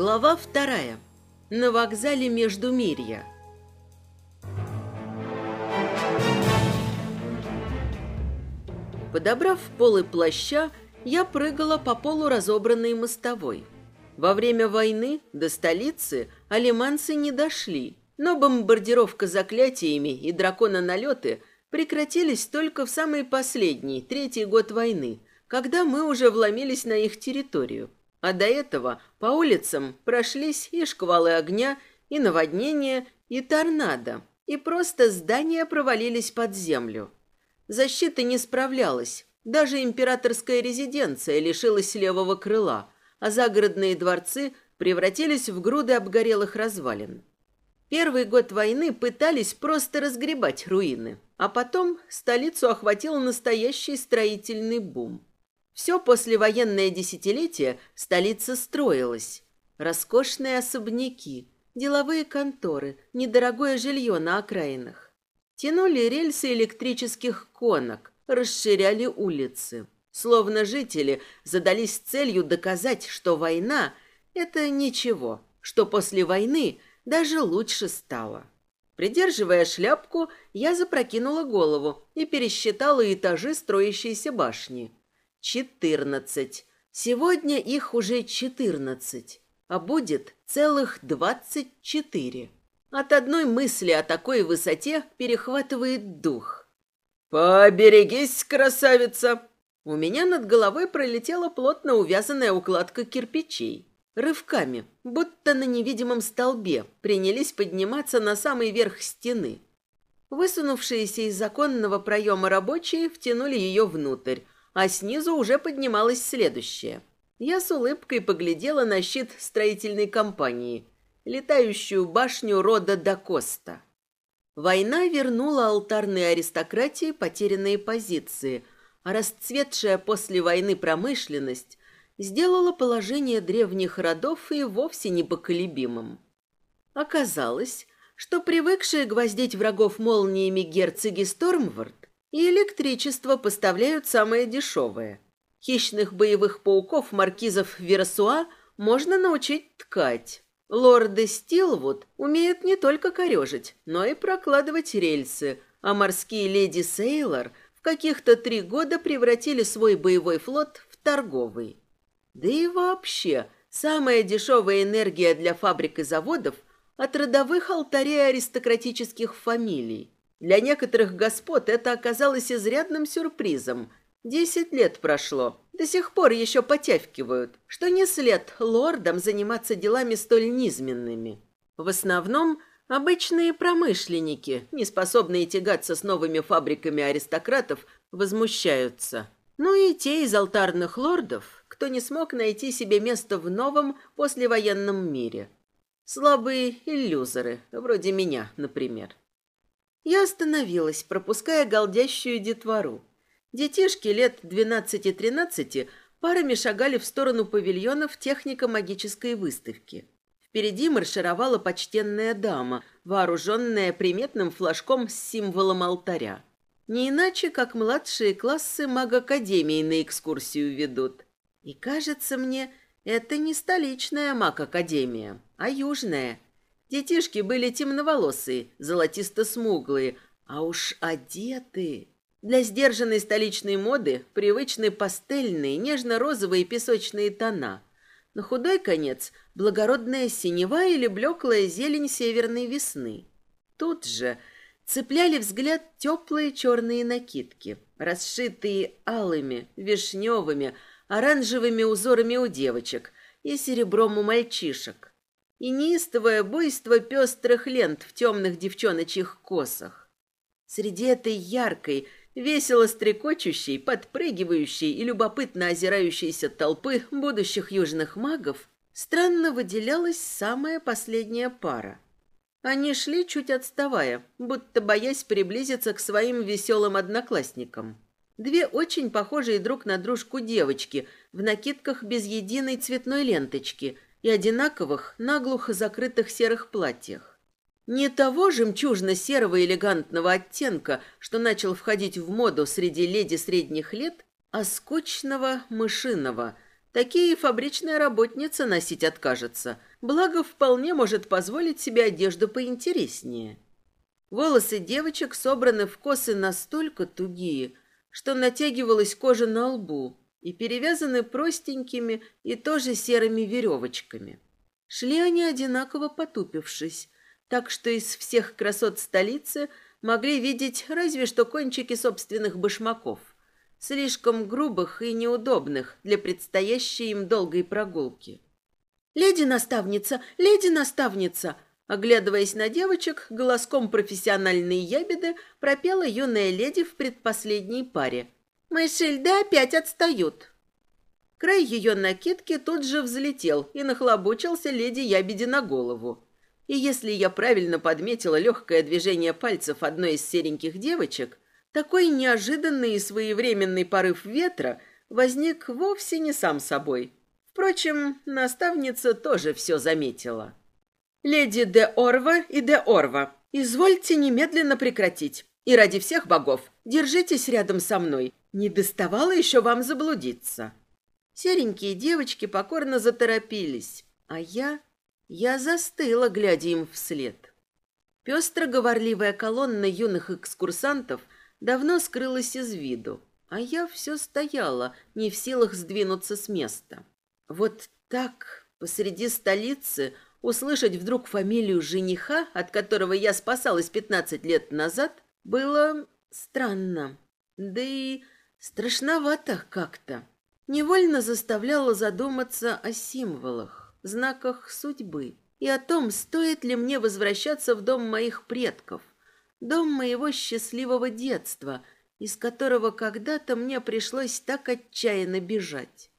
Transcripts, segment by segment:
Глава вторая. На вокзале Междумирья. Подобрав полы плаща, я прыгала по полу разобранной мостовой. Во время войны до столицы алиманцы не дошли, но бомбардировка заклятиями и дракононалеты прекратились только в самый последний, третий год войны, когда мы уже вломились на их территорию – а до этого по улицам прошлись и шквалы огня, и наводнения, и торнадо, и просто здания провалились под землю. Защита не справлялась, даже императорская резиденция лишилась левого крыла, а загородные дворцы превратились в груды обгорелых развалин. Первый год войны пытались просто разгребать руины, а потом столицу охватил настоящий строительный бум – все послевоенное десятилетие столица строилась. Роскошные особняки, деловые конторы, недорогое жилье на окраинах. Тянули рельсы электрических конок, расширяли улицы. Словно жители задались целью доказать, что война – это ничего, что после войны даже лучше стало. Придерживая шляпку, я запрокинула голову и пересчитала этажи строящейся башни – четырнадцать. Сегодня их уже четырнадцать, а будет целых двадцать четыре. От одной мысли о такой высоте перехватывает дух. «Поберегись, красавица!» У меня над головой пролетела плотно увязанная укладка кирпичей. Рывками, будто на невидимом столбе, принялись подниматься на самый верх стены. Высунувшиеся из законного проема рабочие втянули ее внутрь, а снизу уже поднималось следующее. Я с улыбкой поглядела на щит строительной компании, летающую башню рода Дакоста. Война вернула алтарной аристократии потерянные позиции, а расцветшая после войны промышленность сделала положение древних родов и вовсе непоколебимым. Оказалось, что привыкшие гвоздить врагов молниями герцоги Стормвард и электричество поставляют самое дешевое. Хищных боевых пауков маркизов Версуа можно научить ткать. Лорды Стилвуд умеют не только корежить, но и прокладывать рельсы, а морские леди Сейлор в каких-то три года превратили свой боевой флот в торговый. Да и вообще, самая дешевая энергия для фабрик и заводов от родовых алтарей аристократических фамилий – для некоторых господ это оказалось изрядным сюрпризом. Десять лет прошло, до сих пор еще потявкивают, что не след лордам заниматься делами столь низменными. В основном обычные промышленники, не способные тягаться с новыми фабриками аристократов, возмущаются. Ну и те из алтарных лордов, кто не смог найти себе место в новом послевоенном мире. Слабые иллюзоры, вроде меня, например. Я остановилась, пропуская голдящую детвору. Детишки лет 12-13 парами шагали в сторону павильонов технико-магической выставки. Впереди маршировала почтенная дама, вооруженная приметным флажком с символом алтаря. Не иначе, как младшие классы маг-академии на экскурсию ведут. И кажется мне, это не столичная маг-академия, а южная – Детишки были темноволосые, золотисто-смуглые, а уж одеты. Для сдержанной столичной моды привычны пастельные, нежно-розовые песочные тона. На худой конец – благородная синева или блеклая зелень северной весны. Тут же цепляли взгляд теплые черные накидки, расшитые алыми, вишневыми, оранжевыми узорами у девочек и серебром у мальчишек и неистовое буйство пестрых лент в темных девчоночьих косах. Среди этой яркой, весело стрекочущей, подпрыгивающей и любопытно озирающейся толпы будущих южных магов странно выделялась самая последняя пара. Они шли чуть отставая, будто боясь приблизиться к своим веселым одноклассникам. Две очень похожие друг на дружку девочки в накидках без единой цветной ленточки – и одинаковых, наглухо закрытых серых платьях. Не того жемчужно-серого элегантного оттенка, что начал входить в моду среди леди средних лет, а скучного мышиного. Такие фабричная работница носить откажется, благо вполне может позволить себе одежду поинтереснее. Волосы девочек собраны в косы настолько тугие, что натягивалась кожа на лбу, и перевязаны простенькими и тоже серыми веревочками. Шли они одинаково потупившись, так что из всех красот столицы могли видеть разве что кончики собственных башмаков, слишком грубых и неудобных для предстоящей им долгой прогулки. «Леди-наставница! Леди-наставница!» Оглядываясь на девочек, голоском профессиональной ябеды пропела юная леди в предпоследней паре – Мэйшильда опять отстают. Край ее накидки тут же взлетел и нахлобучился леди Ябеди на голову. И если я правильно подметила легкое движение пальцев одной из сереньких девочек, такой неожиданный и своевременный порыв ветра возник вовсе не сам собой. Впрочем, наставница тоже все заметила. «Леди де Орва и де Орва, извольте немедленно прекратить. И ради всех богов, держитесь рядом со мной не доставало еще вам заблудиться. Серенькие девочки покорно заторопились, а я... Я застыла, глядя им вслед. Пестро-говорливая колонна юных экскурсантов давно скрылась из виду, а я все стояла, не в силах сдвинуться с места. Вот так, посреди столицы, услышать вдруг фамилию жениха, от которого я спасалась 15 лет назад, было странно. Да и Страшновато как-то. Невольно заставляло задуматься о символах, знаках судьбы и о том, стоит ли мне возвращаться в дом моих предков, дом моего счастливого детства, из которого когда-то мне пришлось так отчаянно бежать.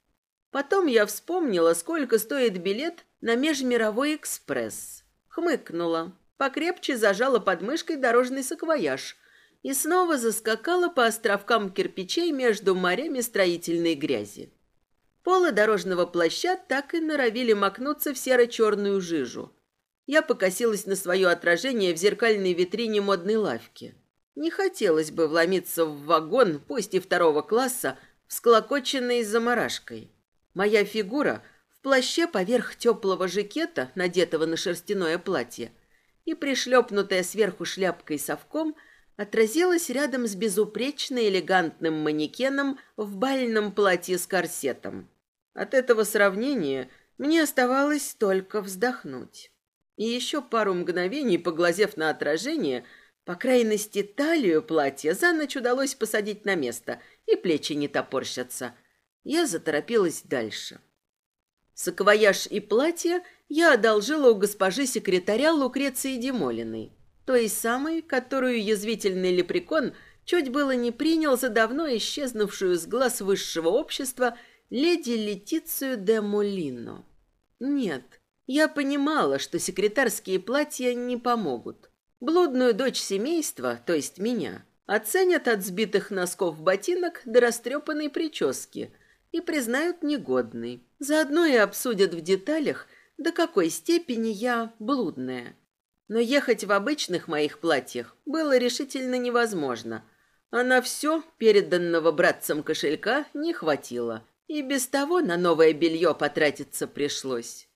Потом я вспомнила, сколько стоит билет на межмировой экспресс. Хмыкнула, покрепче зажала подмышкой дорожный саквояж и снова заскакала по островкам кирпичей между морями строительной грязи. Полы дорожного плаща так и норовили макнуться в серо-черную жижу. Я покосилась на свое отражение в зеркальной витрине модной лавки. Не хотелось бы вломиться в вагон, пусть и второго класса, всклокоченный заморашкой. Моя фигура в плаще поверх теплого жакета, надетого на шерстяное платье, и пришлепнутая сверху шляпкой совком – отразилась рядом с безупречно элегантным манекеном в бальном платье с корсетом. От этого сравнения мне оставалось только вздохнуть. И еще пару мгновений, поглазев на отражение, по крайности талию платья за ночь удалось посадить на место, и плечи не топорщатся. Я заторопилась дальше. Саквояж и платье я одолжила у госпожи секретаря Лукреции Демолиной той самой, которую язвительный лепрекон чуть было не принял за давно исчезнувшую с глаз высшего общества леди Летицию де Молино. Нет, я понимала, что секретарские платья не помогут. Блудную дочь семейства, то есть меня, оценят от сбитых носков ботинок до растрепанной прически и признают негодной. Заодно и обсудят в деталях, до какой степени я блудная. Но ехать в обычных моих платьях было решительно невозможно. А на все переданного братцам кошелька не хватило. И без того на новое белье потратиться пришлось.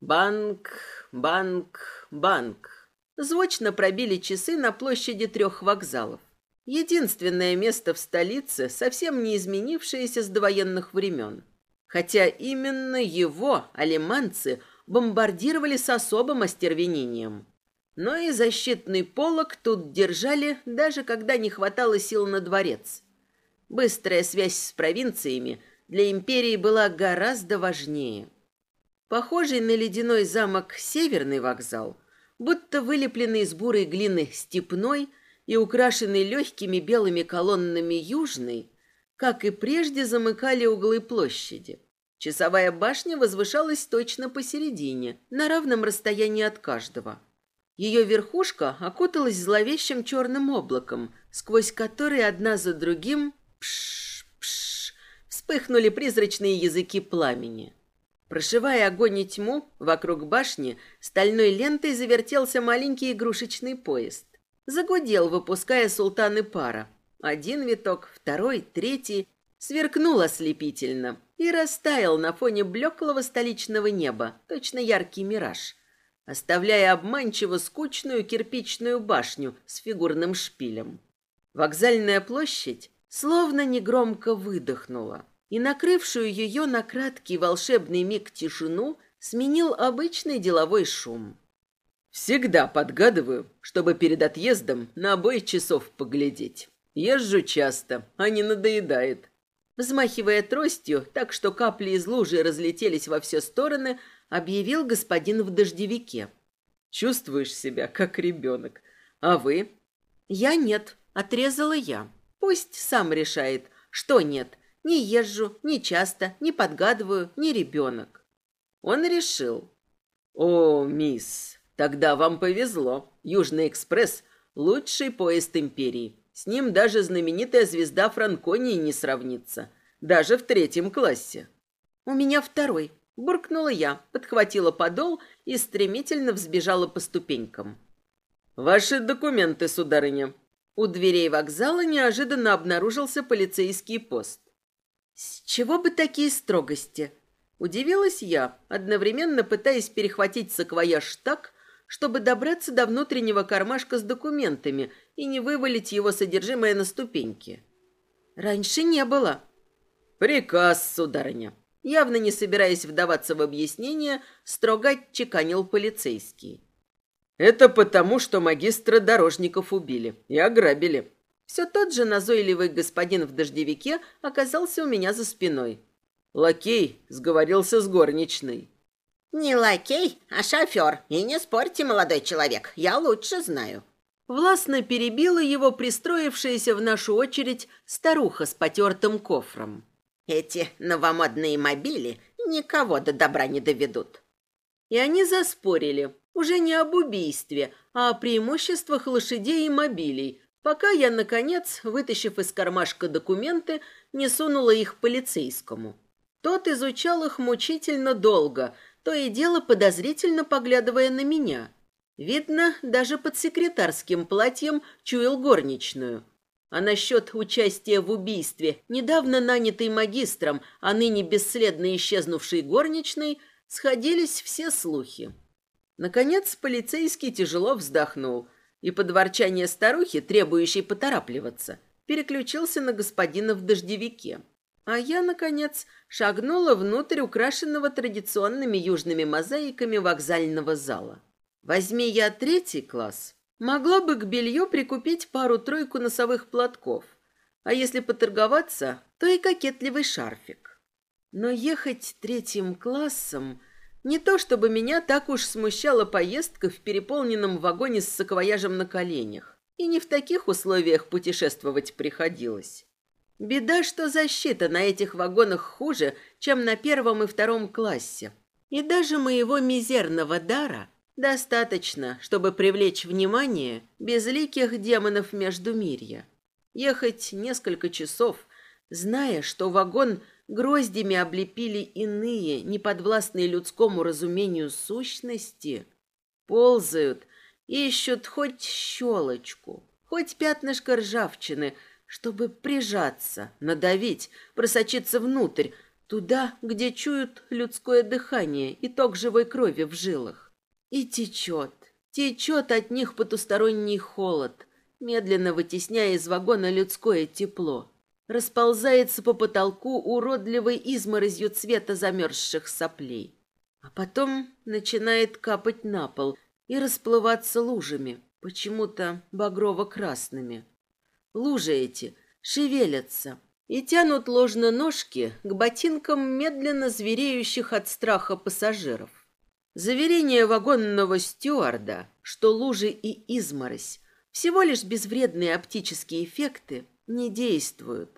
Банк, банк, банк. Звучно пробили часы на площади трех вокзалов. Единственное место в столице, совсем не изменившееся с довоенных времен. Хотя именно его алиманцы бомбардировали с особым остервенением но и защитный полог тут держали, даже когда не хватало сил на дворец. Быстрая связь с провинциями для империи была гораздо важнее. Похожий на ледяной замок Северный вокзал, будто вылепленный из бурой глины степной и украшенный легкими белыми колоннами Южный, как и прежде замыкали углы площади. Часовая башня возвышалась точно посередине, на равном расстоянии от каждого – ее верхушка окуталась зловещим черным облаком, сквозь который одна за другим пш-пш вспыхнули призрачные языки пламени. Прошивая огонь и тьму, вокруг башни стальной лентой завертелся маленький игрушечный поезд. Загудел, выпуская султаны пара. Один виток, второй, третий сверкнул ослепительно и растаял на фоне блеклого столичного неба, точно яркий мираж оставляя обманчиво скучную кирпичную башню с фигурным шпилем. Вокзальная площадь словно негромко выдохнула, и накрывшую ее на краткий волшебный миг тишину сменил обычный деловой шум. «Всегда подгадываю, чтобы перед отъездом на обои часов поглядеть. Езжу часто, а не надоедает». Взмахивая тростью, так что капли из лужи разлетелись во все стороны, объявил господин в дождевике. «Чувствуешь себя, как ребенок. А вы?» «Я нет», — отрезала я. «Пусть сам решает, что нет. Не езжу, не часто, не подгадываю, не ребенок». Он решил. «О, мисс, тогда вам повезло. Южный экспресс — лучший поезд империи. С ним даже знаменитая звезда Франконии не сравнится. Даже в третьем классе». «У меня второй», Буркнула я, подхватила подол и стремительно взбежала по ступенькам. «Ваши документы, сударыня!» У дверей вокзала неожиданно обнаружился полицейский пост. «С чего бы такие строгости?» Удивилась я, одновременно пытаясь перехватить саквояж так, чтобы добраться до внутреннего кармашка с документами и не вывалить его содержимое на ступеньки. «Раньше не было». «Приказ, сударыня», явно не собираясь вдаваться в объяснение, строго чеканил полицейский. «Это потому, что магистра дорожников убили и ограбили». Все тот же назойливый господин в дождевике оказался у меня за спиной. Лакей сговорился с горничной. «Не лакей, а шофер. И не спорьте, молодой человек, я лучше знаю». Властно перебила его пристроившаяся в нашу очередь старуха с потертым кофром. Эти новомодные мобили никого до добра не доведут. И они заспорили, уже не об убийстве, а о преимуществах лошадей и мобилей, пока я, наконец, вытащив из кармашка документы, не сунула их полицейскому. Тот изучал их мучительно долго, то и дело подозрительно поглядывая на меня. Видно, даже под секретарским платьем чуял горничную – а насчет участия в убийстве недавно нанятый магистром, а ныне бесследно исчезнувшей горничной, сходились все слухи. Наконец полицейский тяжело вздохнул и под ворчание старухи, требующей поторапливаться, переключился на господина в дождевике. А я, наконец, шагнула внутрь украшенного традиционными южными мозаиками вокзального зала. Возьми я третий класс, Могла бы к белью прикупить пару-тройку носовых платков, а если поторговаться, то и кокетливый шарфик. Но ехать третьим классом... Не то чтобы меня так уж смущала поездка в переполненном вагоне с саквояжем на коленях. И не в таких условиях путешествовать приходилось. Беда, что защита на этих вагонах хуже, чем на первом и втором классе. И даже моего мизерного дара Достаточно, чтобы привлечь внимание безликих демонов Междумирья. Ехать несколько часов, зная, что вагон гроздями облепили иные, неподвластные людскому разумению сущности, ползают, и ищут хоть щелочку, хоть пятнышко ржавчины, чтобы прижаться, надавить, просочиться внутрь, туда, где чуют людское дыхание и ток живой крови в жилах и течет, течет от них потусторонний холод, медленно вытесняя из вагона людское тепло. Расползается по потолку уродливой изморозью цвета замерзших соплей. А потом начинает капать на пол и расплываться лужами, почему-то багрово-красными. Лужи эти шевелятся и тянут ложно ножки к ботинкам медленно звереющих от страха пассажиров. Заверение вагонного стюарда, что лужи и изморось – всего лишь безвредные оптические эффекты не действуют.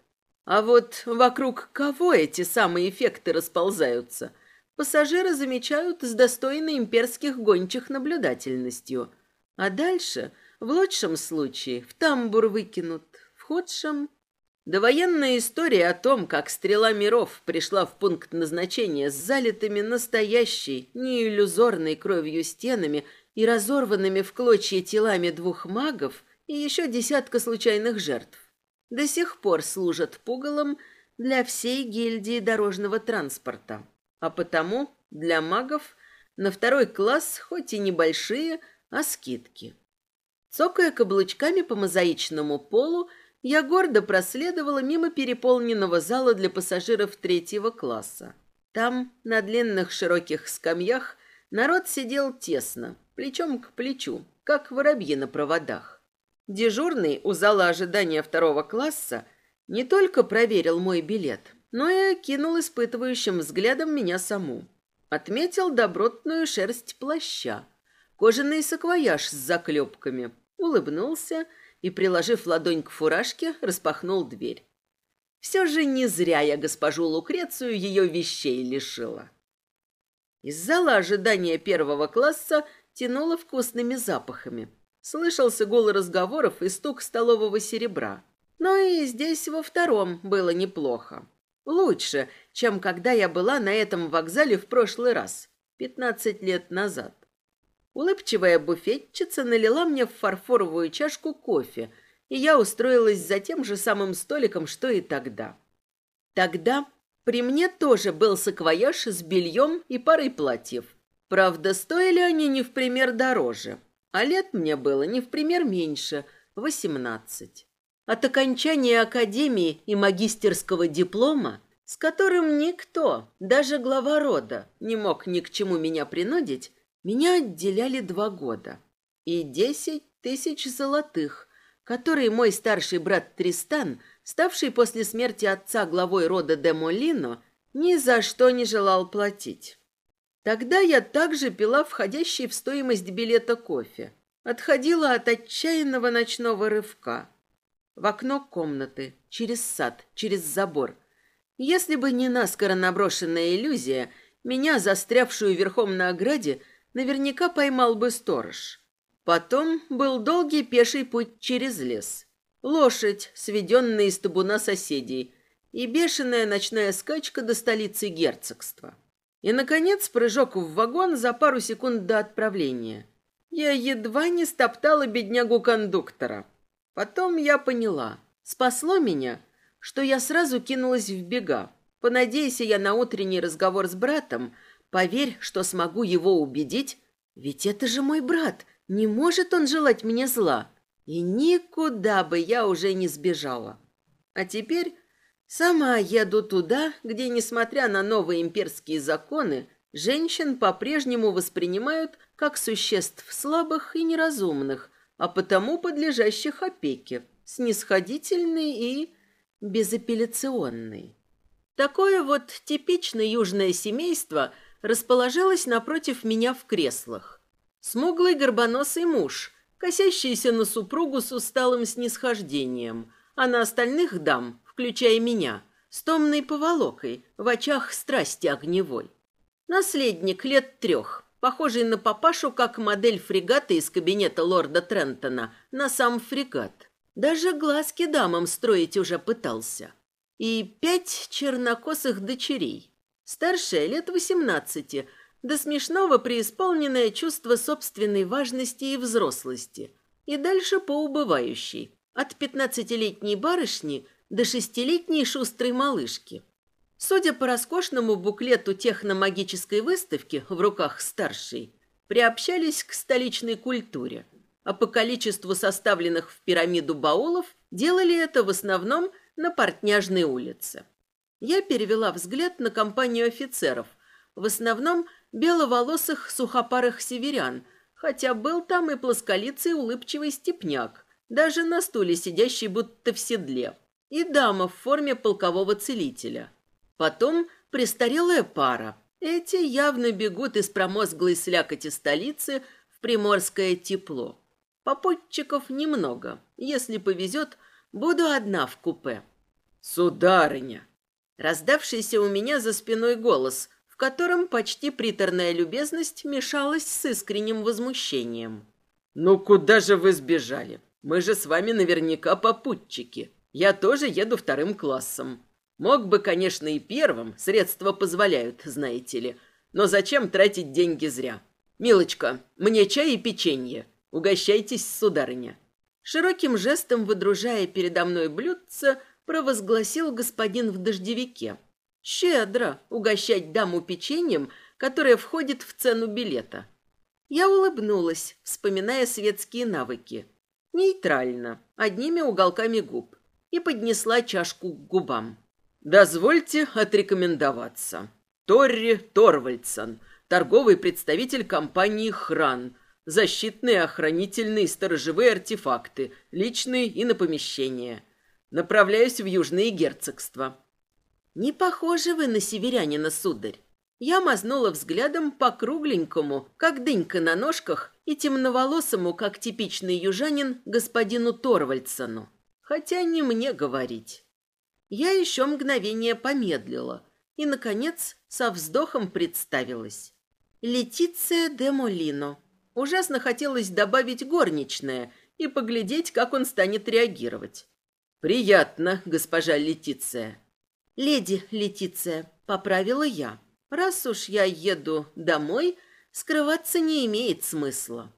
А вот вокруг кого эти самые эффекты расползаются, пассажиры замечают с достойной имперских гончих наблюдательностью. А дальше, в лучшем случае, в тамбур выкинут, в худшем – Довоенная история о том, как стрела миров пришла в пункт назначения с залитыми настоящей, не иллюзорной кровью стенами и разорванными в клочья телами двух магов и еще десятка случайных жертв, до сих пор служат пугалом для всей гильдии дорожного транспорта. А потому для магов на второй класс хоть и небольшие, а скидки. Цокая каблучками по мозаичному полу, я гордо проследовала мимо переполненного зала для пассажиров третьего класса. Там, на длинных широких скамьях, народ сидел тесно, плечом к плечу, как воробьи на проводах. Дежурный у зала ожидания второго класса не только проверил мой билет, но и окинул испытывающим взглядом меня саму. Отметил добротную шерсть плаща, кожаный саквояж с заклепками, улыбнулся и и, приложив ладонь к фуражке, распахнул дверь. Все же не зря я госпожу Лукрецию ее вещей лишила. Из зала ожидания первого класса тянуло вкусными запахами. Слышался гул разговоров и стук столового серебра. Но и здесь во втором было неплохо. Лучше, чем когда я была на этом вокзале в прошлый раз, 15 лет назад. Улыбчивая буфетчица налила мне в фарфоровую чашку кофе, и я устроилась за тем же самым столиком, что и тогда. Тогда при мне тоже был саквояж с бельем и парой платьев. Правда, стоили они не в пример дороже, а лет мне было не в пример меньше – восемнадцать. От окончания академии и магистерского диплома, с которым никто, даже глава рода, не мог ни к чему меня принудить, меня отделяли два года и десять тысяч золотых, которые мой старший брат Тристан, ставший после смерти отца главой рода де Молино, ни за что не желал платить. Тогда я также пила входящий в стоимость билета кофе, отходила от отчаянного ночного рывка. В окно комнаты, через сад, через забор. Если бы не наскоро наброшенная иллюзия, меня, застрявшую верхом на ограде, наверняка поймал бы сторож. Потом был долгий пеший путь через лес. Лошадь, сведенная из табуна соседей, и бешеная ночная скачка до столицы герцогства. И, наконец, прыжок в вагон за пару секунд до отправления. Я едва не стоптала беднягу кондуктора. Потом я поняла. Спасло меня, что я сразу кинулась в бега. Понадейся я на утренний разговор с братом – Поверь, что смогу его убедить, ведь это же мой брат, не может он желать мне зла. И никуда бы я уже не сбежала. А теперь сама еду туда, где, несмотря на новые имперские законы, женщин по-прежнему воспринимают как существ слабых и неразумных, а потому подлежащих опеке, снисходительный и безапелляционный. Такое вот типичное южное семейство – расположилась напротив меня в креслах. Смуглый горбоносый муж, косящийся на супругу с усталым снисхождением, а на остальных дам, включая меня, с томной поволокой, в очах страсти огневой. Наследник лет трех, похожий на папашу, как модель фрегата из кабинета лорда Трентона, на сам фрегат. Даже глазки дамам строить уже пытался. И пять чернокосых дочерей старшая, лет восемнадцати, до смешного преисполненное чувство собственной важности и взрослости, и дальше по убывающей, от пятнадцатилетней барышни до шестилетней шустрой малышки. Судя по роскошному буклету техномагической выставки в руках старшей, приобщались к столичной культуре, а по количеству составленных в пирамиду баулов делали это в основном на Портняжной улице. Я перевела взгляд на компанию офицеров, в основном беловолосых сухопарых северян, хотя был там и плосколицый улыбчивый степняк, даже на стуле сидящий будто в седле, и дама в форме полкового целителя. Потом престарелая пара. Эти явно бегут из промозглой слякоти столицы в приморское тепло. Попутчиков немного. Если повезет, буду одна в купе. «Сударыня!» Раздавшийся у меня за спиной голос, в котором почти приторная любезность мешалась с искренним возмущением. «Ну куда же вы сбежали? Мы же с вами наверняка попутчики. Я тоже еду вторым классом. Мог бы, конечно, и первым, средства позволяют, знаете ли. Но зачем тратить деньги зря? Милочка, мне чай и печенье. Угощайтесь, сударыня». Широким жестом, выдружая передо мной блюдце, провозгласил господин в дождевике. «Щедро угощать даму печеньем, которое входит в цену билета». Я улыбнулась, вспоминая светские навыки. Нейтрально, одними уголками губ. И поднесла чашку к губам. «Дозвольте отрекомендоваться. Торри Торвальдсон, торговый представитель компании «Хран», защитные, охранительные, сторожевые артефакты, личные и на помещение». Направляюсь в южные герцогства». «Не похожи вы на северянина, сударь». Я мазнула взглядом по кругленькому, как дынька на ножках, и темноволосому, как типичный южанин, господину Торвальдсону. Хотя не мне говорить. Я еще мгновение помедлила и, наконец, со вздохом представилась. Летиция де Молино. Ужасно хотелось добавить горничное и поглядеть, как он станет реагировать. «Приятно, госпожа Летиция». «Леди Летиция», — поправила я. «Раз уж я еду домой, скрываться не имеет смысла».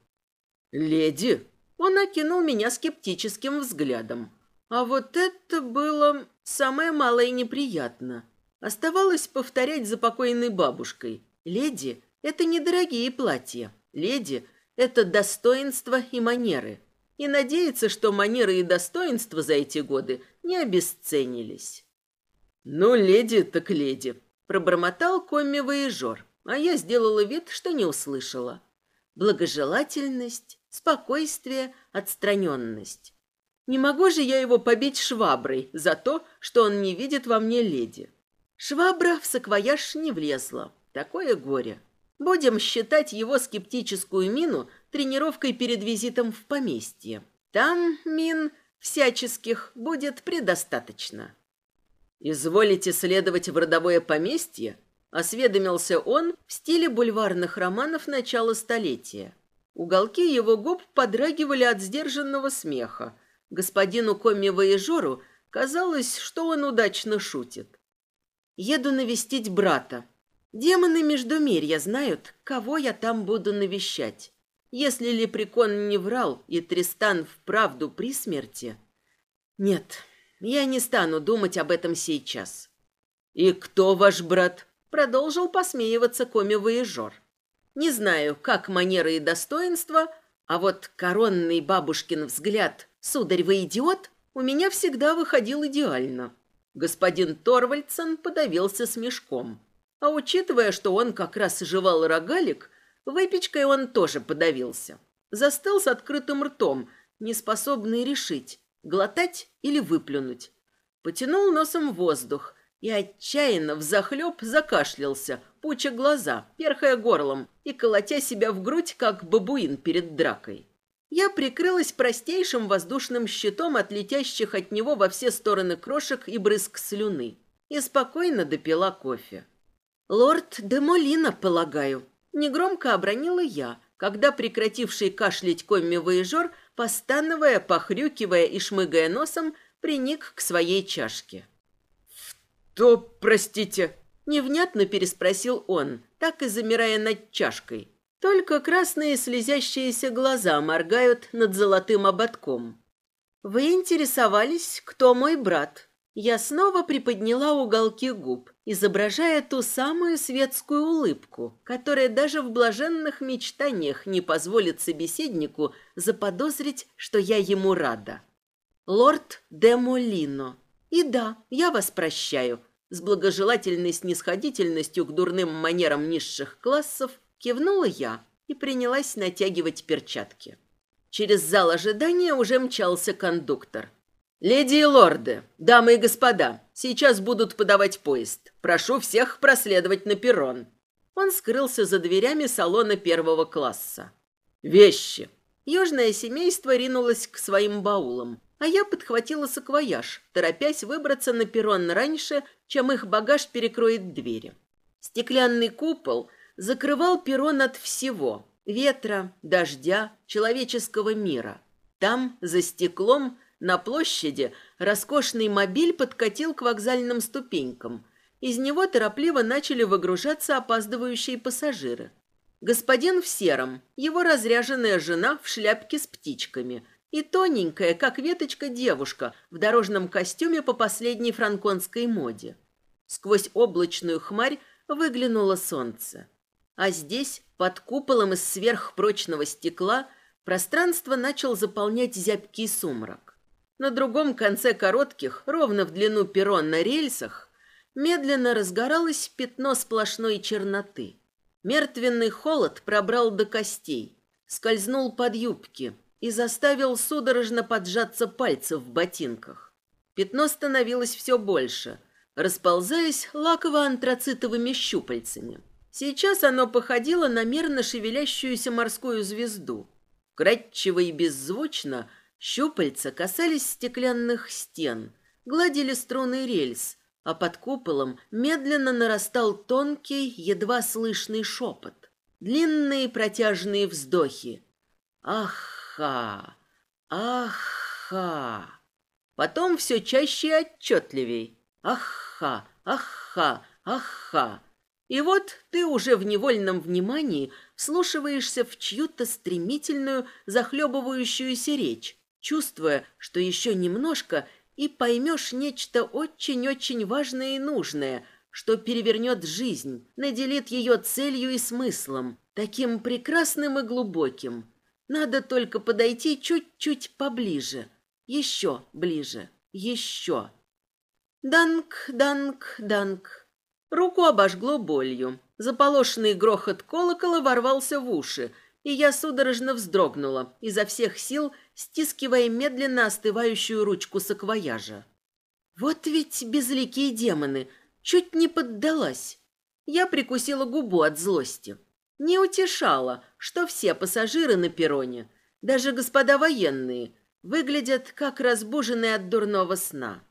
«Леди?» — он окинул меня скептическим взглядом. А вот это было самое малое неприятно. Оставалось повторять за покойной бабушкой. «Леди — это недорогие платья. Леди — это достоинство и манеры и надеется, что манеры и достоинства за эти годы не обесценились. «Ну, леди так леди», – пробормотал коми-воежор, а я сделала вид, что не услышала. Благожелательность, спокойствие, отстраненность. Не могу же я его побить шваброй за то, что он не видит во мне леди. Швабра в саквояж не влезла. Такое горе. Будем считать его скептическую мину тренировкой перед визитом в поместье. Там мин всяческих будет предостаточно. «Изволите следовать в родовое поместье?» – осведомился он в стиле бульварных романов начала столетия. Уголки его губ подрагивали от сдержанного смеха. Господину коми-воежору казалось, что он удачно шутит. «Еду навестить брата. Демоны Междумирья знают, кого я там буду навещать. Если Лепрекон не врал, и Тристан вправду при смерти... Нет, я не стану думать об этом сейчас. «И кто ваш брат?» — продолжил посмеиваться коми-воежор. «Не знаю, как манеры и достоинства, а вот коронный бабушкин взгляд «Сударь, вы идиот?» у меня всегда выходил идеально». Господин Торвальдсен подавился смешком. А учитывая, что он как раз жевал рогалик, Выпечкой он тоже подавился. Застыл с открытым ртом, неспособный решить, глотать или выплюнуть. Потянул носом воздух и отчаянно взахлеб закашлялся, пуча глаза, перхая горлом и колотя себя в грудь, как бабуин перед дракой. Я прикрылась простейшим воздушным щитом от летящих от него во все стороны крошек и брызг слюны и спокойно допила кофе. «Лорд де Молина, полагаю», Негромко обронила я, когда прекративший кашлять комми-воежор, постановая, похрюкивая и шмыгая носом, приник к своей чашке. «Что, простите?» – невнятно переспросил он, так и замирая над чашкой. Только красные слезящиеся глаза моргают над золотым ободком. «Вы интересовались, кто мой брат?» Я снова приподняла уголки губ, изображая ту самую светскую улыбку, которая даже в блаженных мечтаниях не позволит собеседнику заподозрить, что я ему рада. «Лорд де Молино. И да, я вас прощаю», — с благожелательной снисходительностью к дурным манерам низших классов кивнула я и принялась натягивать перчатки. Через зал ожидания уже мчался кондуктор — «Леди и лорды, дамы и господа, сейчас будут подавать поезд. Прошу всех проследовать на перрон». Он скрылся за дверями салона первого класса. «Вещи!» Южное семейство ринулось к своим баулам, а я подхватила саквояж, торопясь выбраться на перрон раньше, чем их багаж перекроет двери. Стеклянный купол закрывал перрон от всего – ветра, дождя, человеческого мира. Там, за стеклом – на площади роскошный мобиль подкатил к вокзальным ступенькам. Из него торопливо начали выгружаться опаздывающие пассажиры. Господин в сером, его разряженная жена в шляпке с птичками и тоненькая, как веточка, девушка в дорожном костюме по последней франконской моде. Сквозь облачную хмарь выглянуло солнце. А здесь, под куполом из сверхпрочного стекла, пространство начал заполнять зябкий сумрак. На другом конце коротких, ровно в длину перрон на рельсах, медленно разгоралось пятно сплошной черноты. Мертвенный холод пробрал до костей, скользнул под юбки и заставил судорожно поджаться пальцы в ботинках. Пятно становилось все больше, расползаясь лаково-антрацитовыми щупальцами. Сейчас оно походило на мерно шевелящуюся морскую звезду. Кратчево и беззвучно – Щупальца касались стеклянных стен, гладили струны рельс, а под куполом медленно нарастал тонкий, едва слышный шепот. Длинные протяжные вздохи. Аха! Аха! Потом все чаще и отчетливей. Аха! Аха! Аха! И вот ты уже в невольном внимании вслушиваешься в чью-то стремительную, захлебывающуюся речь, чувствуя, что еще немножко и поймешь нечто очень-очень важное и нужное, что перевернет жизнь, наделит ее целью и смыслом, таким прекрасным и глубоким. Надо только подойти чуть-чуть поближе, еще ближе, еще. Данк, данк, данк. Руку обожгло болью. Заполошенный грохот колокола ворвался в уши, и я судорожно вздрогнула, изо всех сил – стискивая медленно остывающую ручку саквояжа. «Вот ведь безликие демоны! Чуть не поддалась!» Я прикусила губу от злости. Не утешало, что все пассажиры на перроне, даже господа военные, выглядят как разбуженные от дурного сна.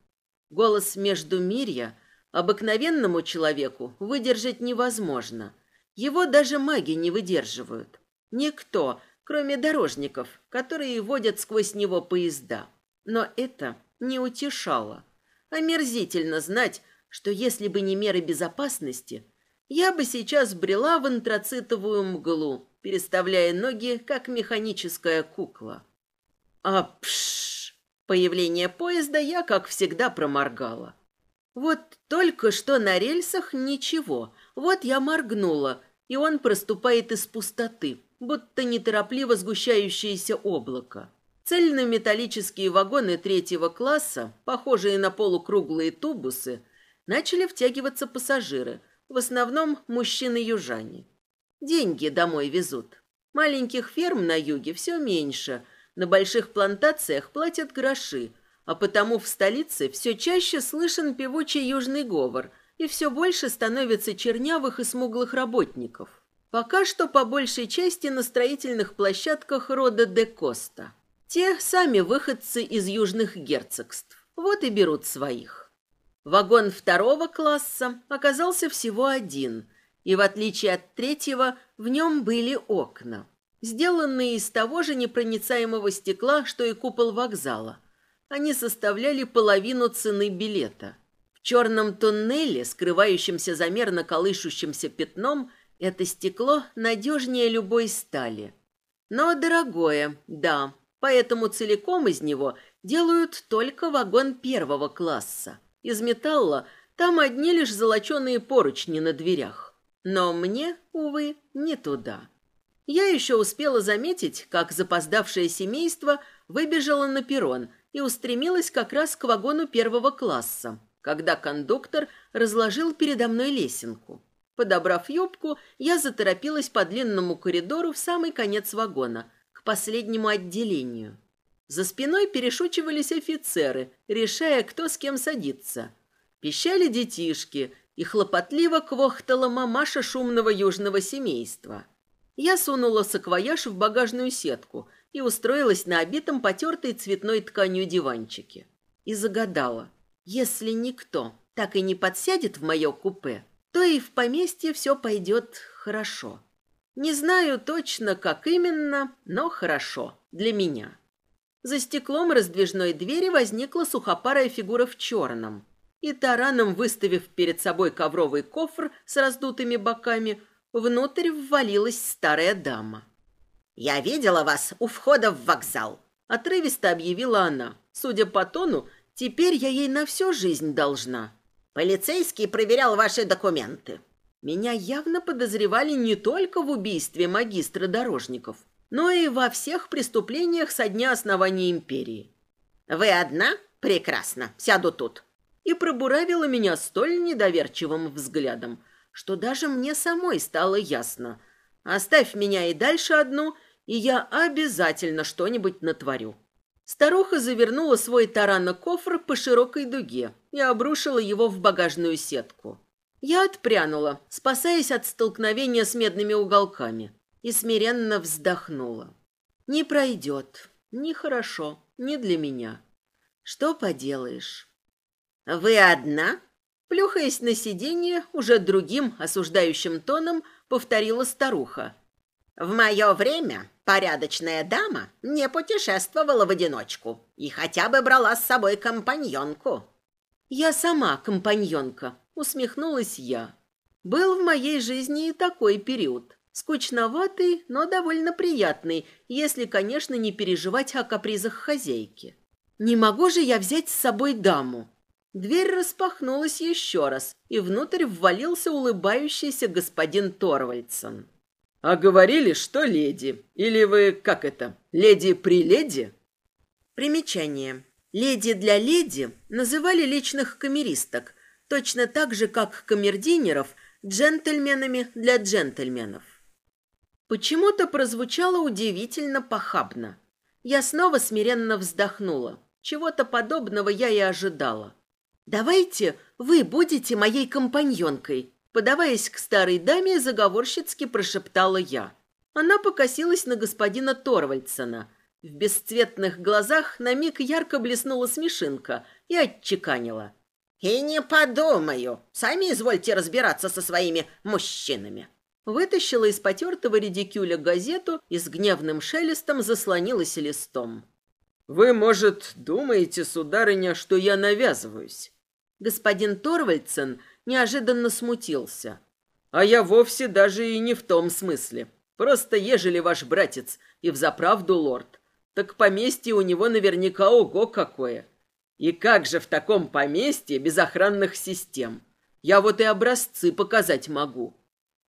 Голос между мирья обыкновенному человеку выдержать невозможно. Его даже маги не выдерживают. Никто, кроме дорожников, которые водят сквозь него поезда. Но это не утешало. Омерзительно знать, что если бы не меры безопасности, я бы сейчас брела в антрацитовую мглу, переставляя ноги, как механическая кукла. Апш! Появление поезда я, как всегда, проморгала. Вот только что на рельсах ничего. Вот я моргнула, и он проступает из пустоты, будто неторопливо сгущающееся облако. Цельнометаллические вагоны третьего класса, похожие на полукруглые тубусы, начали втягиваться пассажиры, в основном мужчины-южане. Деньги домой везут. Маленьких ферм на юге все меньше, на больших плантациях платят гроши, а потому в столице все чаще слышен певучий южный говор и все больше становится чернявых и смуглых работников. Пока что по большей части на строительных площадках рода де Коста. Те сами выходцы из южных герцогств. Вот и берут своих. Вагон второго класса оказался всего один, и в отличие от третьего в нем были окна, сделанные из того же непроницаемого стекла, что и купол вокзала. Они составляли половину цены билета. В черном туннеле, скрывающемся за мерно колышущимся пятном, это стекло надежнее любой стали. Но дорогое, да, поэтому целиком из него делают только вагон первого класса. Из металла там одни лишь золоченые поручни на дверях. Но мне, увы, не туда. Я еще успела заметить, как запоздавшее семейство выбежало на перрон и устремилось как раз к вагону первого класса, когда кондуктор разложил передо мной лесенку. Подобрав юбку, я заторопилась по длинному коридору в самый конец вагона, к последнему отделению. За спиной перешучивались офицеры, решая, кто с кем садится. Пищали детишки, и хлопотливо квохтала мамаша шумного южного семейства. Я сунула саквояж в багажную сетку и устроилась на обитом потертой цветной тканью диванчике. И загадала, если никто так и не подсядет в мое купе, то и в поместье все пойдет хорошо. Не знаю точно, как именно, но хорошо для меня. За стеклом раздвижной двери возникла сухопарая фигура в черном. И тараном, выставив перед собой ковровый кофр с раздутыми боками, внутрь ввалилась старая дама. «Я видела вас у входа в вокзал», — отрывисто объявила она. Судя по тону, теперь я ей на всю жизнь должна. Полицейский проверял ваши документы. Меня явно подозревали не только в убийстве магистра дорожников, но и во всех преступлениях со дня основания империи. Вы одна? Прекрасно. Сяду тут. И пробуравила меня столь недоверчивым взглядом, что даже мне самой стало ясно. Оставь меня и дальше одну, и я обязательно что-нибудь натворю. Старуха завернула свой таран на кофр по широкой дуге и обрушила его в багажную сетку. Я отпрянула, спасаясь от столкновения с медными уголками, и смиренно вздохнула. «Не пройдет. Нехорошо. Не для меня. Что поделаешь?» «Вы одна?» Плюхаясь на сиденье, уже другим осуждающим тоном повторила старуха. «В мое время Порядочная дама не путешествовала в одиночку и хотя бы брала с собой компаньонку. Я сама компаньонка, усмехнулась я. Был в моей жизни и такой период. Скучноватый, но довольно приятный, если, конечно, не переживать о капризах хозяйки. Не могу же я взять с собой даму. Дверь распахнулась еще раз, и внутрь ввалился улыбающийся господин Торвальдсон. А говорили, что леди. Или вы, как это, леди при леди? Примечание. Леди для леди называли личных камеристок, точно так же, как камердинеров джентльменами для джентльменов. Почему-то прозвучало удивительно похабно. Я снова смиренно вздохнула. Чего-то подобного я и ожидала. «Давайте вы будете моей компаньонкой», Подаваясь к старой даме, заговорщицки прошептала я. Она покосилась на господина Торвальдсона. В бесцветных глазах на миг ярко блеснула смешинка и отчеканила. «И не подумаю. Сами извольте разбираться со своими мужчинами». Вытащила из потертого редикюля газету и с гневным шелестом заслонилась листом. «Вы, может, думаете, сударыня, что я навязываюсь?» Господин Торвальдсен – неожиданно смутился. А я вовсе даже и не в том смысле. Просто ежели ваш братец и взаправду лорд, так поместье у него наверняка ого какое. И как же в таком поместье без охранных систем? Я вот и образцы показать могу».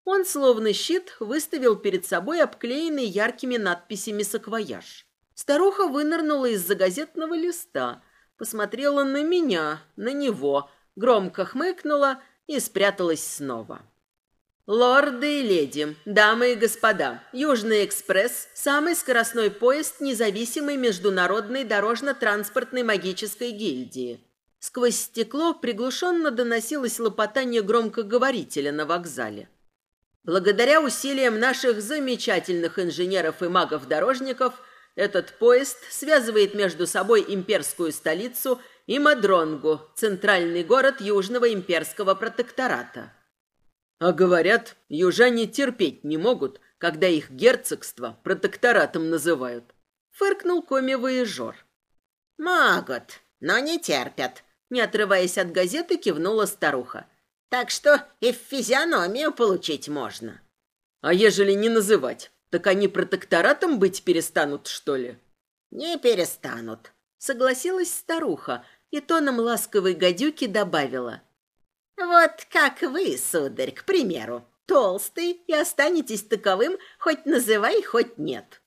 Он, словно щит, выставил перед собой обклеенный яркими надписями саквояж. Старуха вынырнула из-за газетного листа, посмотрела на меня, на него – громко хмыкнула и спряталась снова. «Лорды и леди, дамы и господа, Южный экспресс – самый скоростной поезд независимой международной дорожно-транспортной магической гильдии». Сквозь стекло приглушенно доносилось лопотание громкоговорителя на вокзале. Благодаря усилиям наших замечательных инженеров и магов-дорожников, этот поезд связывает между собой имперскую столицу и Мадронгу, центральный город Южного имперского протектората. А говорят, южане терпеть не могут, когда их герцогство протекторатом называют. Фыркнул коми-воежор. Могут, но не терпят. Не отрываясь от газеты, кивнула старуха. Так что и в физиономию получить можно. А ежели не называть, так они протекторатом быть перестанут, что ли? Не перестанут, Согласилась старуха и тоном ласковой гадюки добавила. «Вот как вы, сударь, к примеру, толстый и останетесь таковым, хоть называй, хоть нет».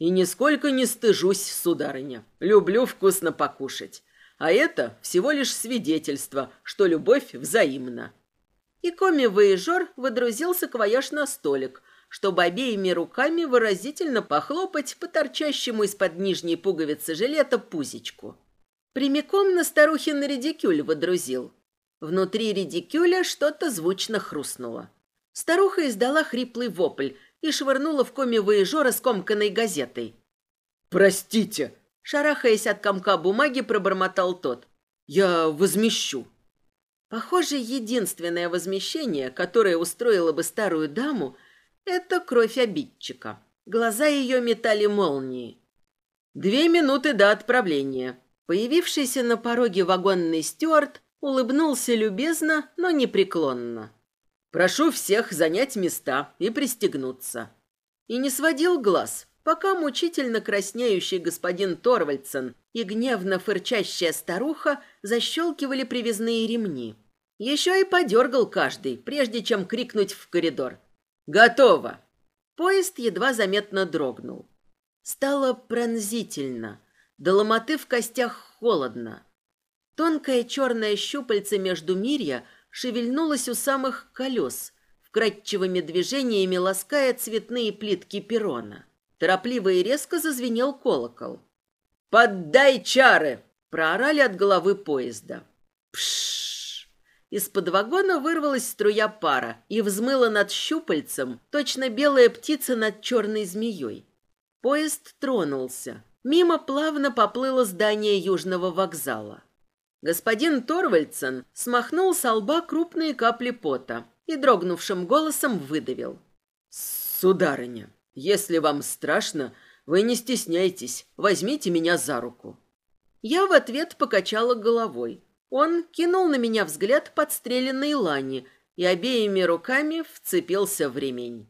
«И нисколько не стыжусь, сударыня. Люблю вкусно покушать. А это всего лишь свидетельство, что любовь взаимна». И коми-выезжор выдрузился саквояж на столик – чтобы обеими руками выразительно похлопать по торчащему из-под нижней пуговицы жилета пузичку. Прямиком на старухин редикюль водрузил. Внутри редикюля что-то звучно хрустнуло. Старуха издала хриплый вопль и швырнула в коме выезжора скомканной газетой. «Простите!» – шарахаясь от комка бумаги, пробормотал тот. «Я возмещу!» Похоже, единственное возмещение, которое устроило бы старую даму, это кровь обидчика. Глаза ее метали молнии. Две минуты до отправления. Появившийся на пороге вагонный стюарт улыбнулся любезно, но непреклонно. «Прошу всех занять места и пристегнуться». И не сводил глаз, пока мучительно краснеющий господин Торвальдсен и гневно фырчащая старуха защелкивали привязные ремни. Еще и подергал каждый, прежде чем крикнуть в коридор. Готово!» Поезд едва заметно дрогнул. Стало пронзительно. До ломоты в костях холодно. Тонкое черное щупальце между мирья шевельнулось у самых колес, вкрадчивыми движениями лаская цветные плитки перона. Торопливо и резко зазвенел колокол. «Поддай чары!» – проорали от головы поезда. «Пшшш!» Из-под вагона вырвалась струя пара и взмыла над щупальцем, точно белая птица над черной змеей. Поезд тронулся. Мимо плавно поплыло здание южного вокзала. Господин Торвальдсен смахнул с лба крупные капли пота и дрогнувшим голосом выдавил. «Сударыня, если вам страшно, вы не стесняйтесь, возьмите меня за руку». Я в ответ покачала головой. Он кинул на меня взгляд подстреленной лани и обеими руками вцепился в ремень.